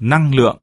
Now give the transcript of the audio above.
năng lượng.